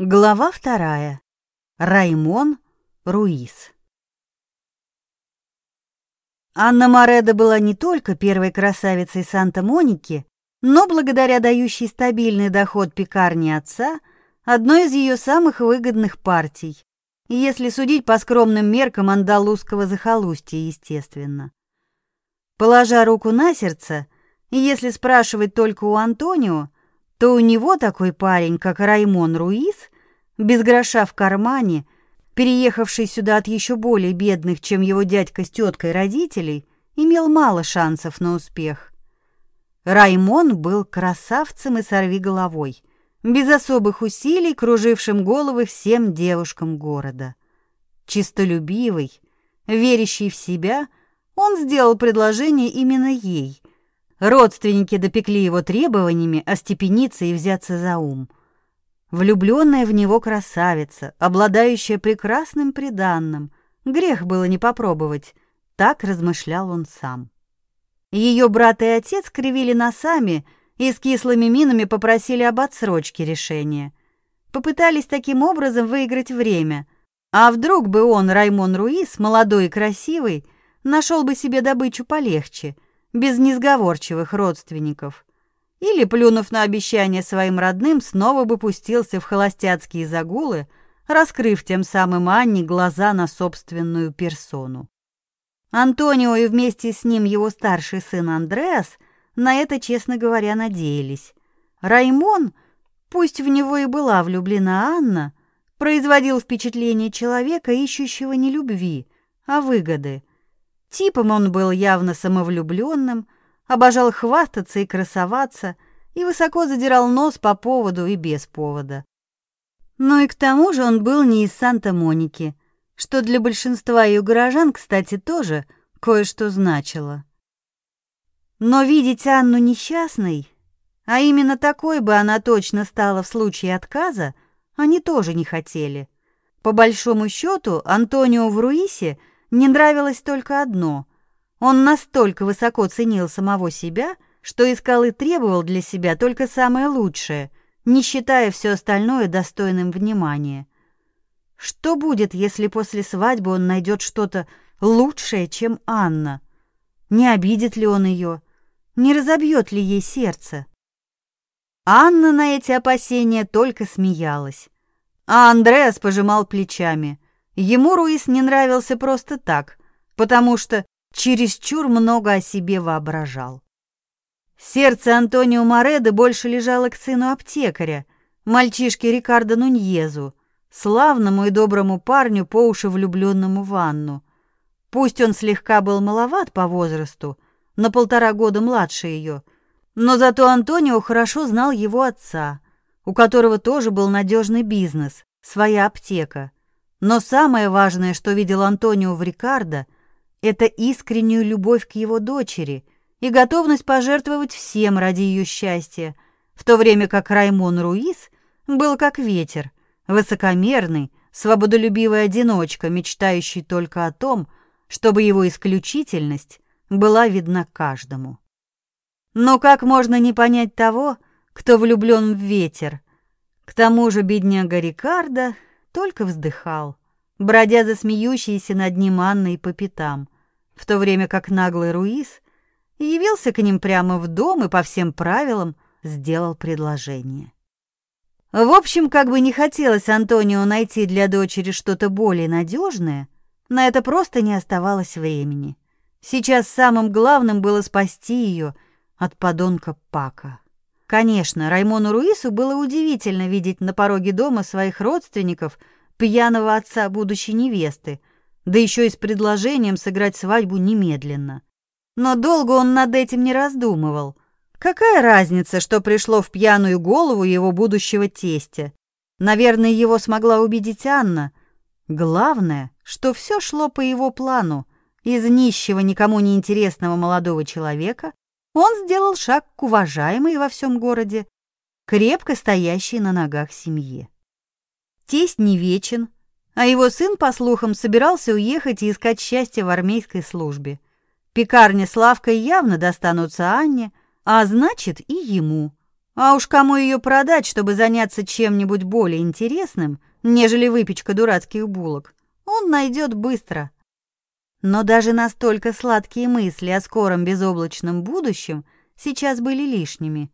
Глава вторая. Раймон Руис. Анна Мореда была не только первой красавицей Санта-Моники, но благодаря дающей стабильный доход пекарни отца, одной из ее самых выгодных партий, если судить по скромным меркам андалузского захолустья, естественно. Положа руку на сердце, если спрашивать только у Антонио, то у него такой парень, как Раймон Руис, без гроша в кармане, переехавший сюда от еще более бедных, чем его дядька с теткой родителей, имел мало шансов на успех. Раймон был красавцем и сорви головой, без особых усилий кружившим головы всем девушкам города. Чистолюбивый, верящий в себя, он сделал предложение именно ей, Родственники допекли его требованиями остепениться и взяться за ум. Влюбленная в него красавица, обладающая прекрасным приданным, грех было не попробовать, так размышлял он сам. Ее брат и отец кривили носами и с кислыми минами попросили об отсрочке решения. Попытались таким образом выиграть время. А вдруг бы он, Раймон Руис, молодой и красивый, нашел бы себе добычу полегче — без несговорчивых родственников. Или, плюнув на обещание своим родным, снова бы пустился в холостяцкие загулы, раскрыв тем самым Анне глаза на собственную персону. Антонио и вместе с ним его старший сын Андреас на это, честно говоря, надеялись. Раймон, пусть в него и была влюблена Анна, производил впечатление человека, ищущего не любви, а выгоды – Типом он был явно самовлюбленным, обожал хвастаться и красоваться и высоко задирал нос по поводу и без повода. Но и к тому же он был не из Санта-Моники, что для большинства ее горожан, кстати, тоже кое-что значило. Но видеть Анну несчастной, а именно такой бы она точно стала в случае отказа, они тоже не хотели. По большому счету, Антонио в Руисе – не нравилось только одно. Он настолько высоко ценил самого себя, что искал и требовал для себя только самое лучшее, не считая все остальное достойным внимания. Что будет, если после свадьбы он найдет что-то лучшее, чем Анна? Не обидит ли он ее? Не разобьет ли ей сердце? Анна на эти опасения только смеялась, а Андреас пожимал плечами – Ему Руис не нравился просто так, потому что чересчур много о себе воображал. Сердце Антонио Мореды больше лежало к сыну аптекаря, мальчишке Рикардо Нуньезу, славному и доброму парню, по уши влюбленному в Анну. Пусть он слегка был маловат по возрасту, на полтора года младше ее, но зато Антонио хорошо знал его отца, у которого тоже был надежный бизнес, своя аптека. Но самое важное, что видел Антонио в Рикардо, это искреннюю любовь к его дочери и готовность пожертвовать всем ради ее счастья, в то время как Раймон Руис был как ветер, высокомерный, свободолюбивый одиночка, мечтающий только о том, чтобы его исключительность была видна каждому. Но как можно не понять того, кто влюблен в ветер? К тому же бедняга Рикардо только вздыхал, бродя за смеющейся над ним Анной по пятам, в то время как наглый Руис явился к ним прямо в дом и по всем правилам сделал предложение. В общем, как бы не хотелось Антонио найти для дочери что-то более надежное, на это просто не оставалось времени. Сейчас самым главным было спасти ее от подонка Пака. Конечно, Раймону Руису было удивительно видеть на пороге дома своих родственников пьяного отца будущей невесты, да еще и с предложением сыграть свадьбу немедленно. Но долго он над этим не раздумывал. Какая разница, что пришло в пьяную голову его будущего тестя? Наверное, его смогла убедить Анна. Главное, что все шло по его плану. Из нищего, никому не интересного молодого человека он сделал шаг к уважаемой во всем городе, крепко стоящей на ногах семье. Тесть не вечен, а его сын, по слухам, собирался уехать и искать счастье в армейской службе. Пекарня с лавкой явно достанутся Анне, а значит и ему. А уж кому ее продать, чтобы заняться чем-нибудь более интересным, нежели выпечка дурацких булок, он найдет быстро. Но даже настолько сладкие мысли о скором безоблачном будущем сейчас были лишними.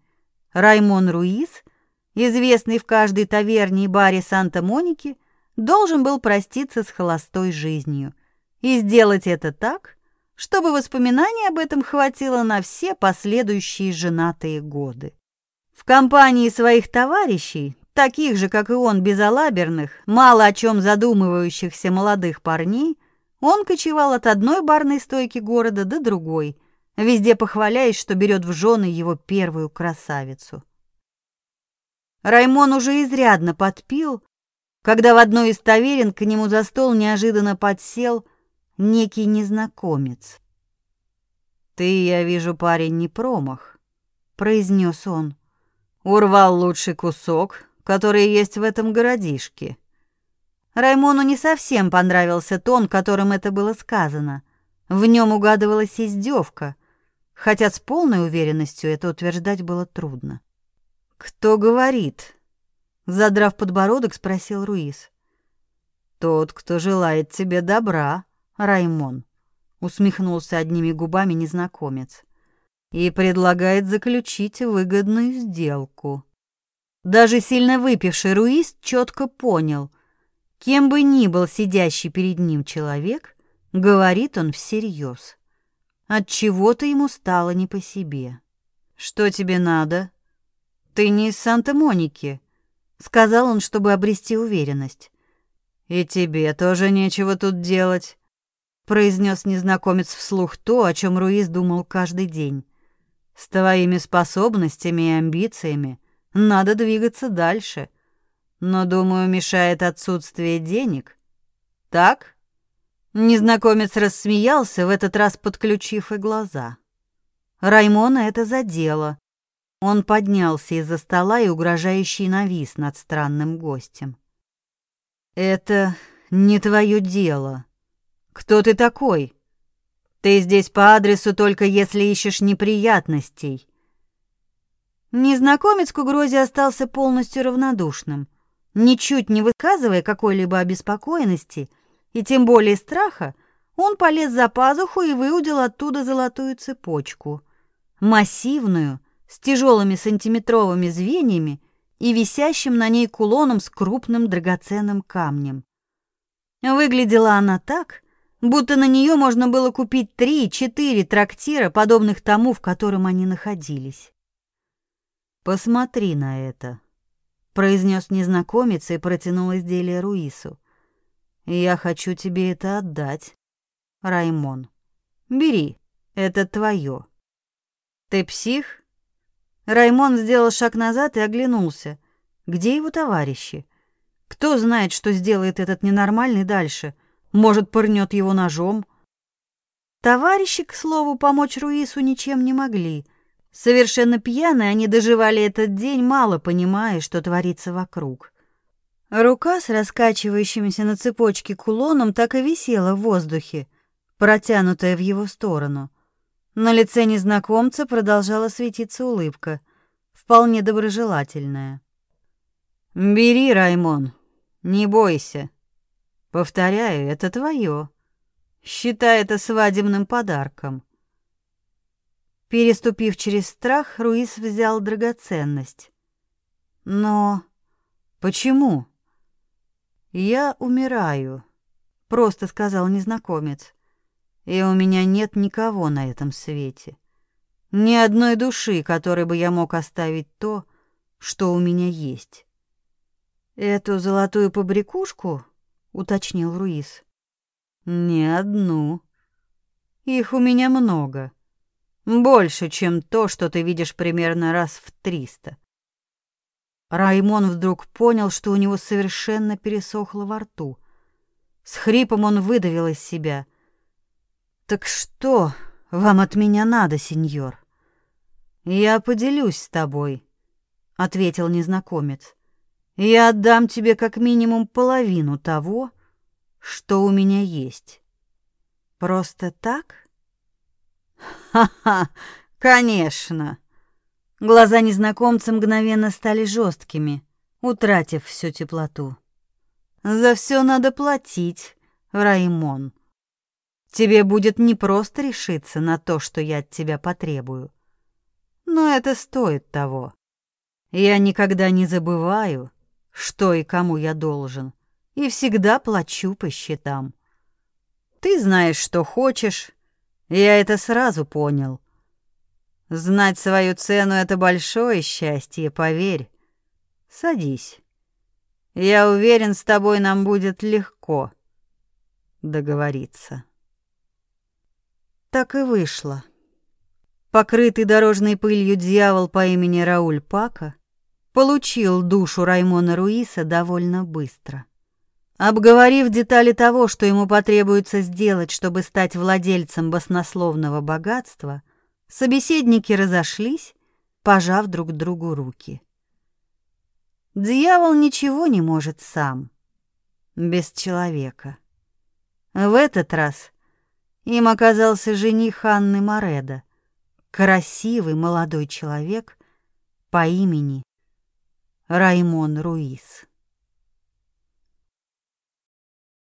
Раймон Руис, известный в каждой таверне и баре Санта-Моники, должен был проститься с холостой жизнью и сделать это так, чтобы воспоминаний об этом хватило на все последующие женатые годы. В компании своих товарищей, таких же, как и он, безалаберных, мало о чем задумывающихся молодых парней, он кочевал от одной барной стойки города до другой, везде похваляясь, что берет в жены его первую красавицу. Раймон уже изрядно подпил, когда в одной из таверен к нему за стол неожиданно подсел некий незнакомец. «Ты, я вижу, парень, не промах», — произнес он. «Урвал лучший кусок, который есть в этом городишке». Раймону не совсем понравился тон, которым это было сказано. В нем угадывалась издевка, хотя с полной уверенностью это утверждать было трудно. «Кто говорит?» Задрав подбородок, спросил Руис. «Тот, кто желает тебе добра», Раймон, усмехнулся одними губами незнакомец. И предлагает заключить выгодную сделку. Даже сильно выпивший Руис четко понял, кем бы ни был сидящий перед ним человек, говорит он всерьез. От чего-то ему стало не по себе. Что тебе надо? Ты не из Санта-Моники, сказал он, чтобы обрести уверенность. И тебе тоже нечего тут делать произнес незнакомец вслух то, о чем Руис думал каждый день. С твоими способностями и амбициями надо двигаться дальше. Но, думаю, мешает отсутствие денег. Так? Незнакомец рассмеялся, в этот раз подключив и глаза. Раймона это задело. Он поднялся из-за стола и угрожающий навис над странным гостем. Это не твое дело, «Кто ты такой? Ты здесь по адресу только если ищешь неприятностей». Незнакомец к угрозе остался полностью равнодушным, ничуть не выказывая какой-либо обеспокоенности и тем более страха, он полез за пазуху и выудил оттуда золотую цепочку, массивную, с тяжелыми сантиметровыми звеньями и висящим на ней кулоном с крупным драгоценным камнем. Выглядела она так, будто на нее можно было купить три-четыре трактира, подобных тому, в котором они находились. «Посмотри на это», — произнес незнакомец и протянул изделие Руису. «Я хочу тебе это отдать, Раймон. Бери, это твое». «Ты псих?» Раймон сделал шаг назад и оглянулся. Где его товарищи? Кто знает, что сделает этот ненормальный дальше? Может, пырнет его ножом. Товарищи, к слову, помочь Руису ничем не могли. Совершенно пьяные они доживали этот день, мало понимая, что творится вокруг. Рука с раскачивающимся на цепочке кулоном так и висела в воздухе, протянутая в его сторону. На лице незнакомца продолжала светиться улыбка, вполне доброжелательная. «Бери, Раймон, не бойся», Повторяю, это твое. Считай это свадебным подарком. Переступив через страх, Руис взял драгоценность. Но почему? Я умираю, просто сказал незнакомец. И у меня нет никого на этом свете. Ни одной души, которой бы я мог оставить то, что у меня есть. Эту золотую побрякушку уточнил Руис. Не одну. Их у меня много. Больше, чем то, что ты видишь примерно раз в триста. Раймон вдруг понял, что у него совершенно пересохло во рту. С хрипом он выдавил из себя: "Так что вам от меня надо, сеньор?" "Я поделюсь с тобой", ответил незнакомец. Я отдам тебе как минимум половину того, что у меня есть. Просто так? Ха-ха, конечно. Глаза незнакомца мгновенно стали жесткими, утратив всю теплоту. «За все надо платить, Раймон. Тебе будет непросто решиться на то, что я от тебя потребую. Но это стоит того. Я никогда не забываю, что и кому я должен, и всегда плачу по счетам. Ты знаешь, что хочешь, я это сразу понял. Знать свою цену — это большое счастье, поверь. Садись. Я уверен, с тобой нам будет легко договориться. Так и вышло. Покрытый дорожной пылью дьявол по имени Рауль Пака получил душу Раймона Руиса довольно быстро. Обговорив детали того, что ему потребуется сделать, чтобы стать владельцем баснословного богатства, собеседники разошлись, пожав друг другу руки. Дьявол ничего не может сам, без человека. В этот раз им оказался жених Анны Мореда, красивый молодой человек по имени Раймон Руис.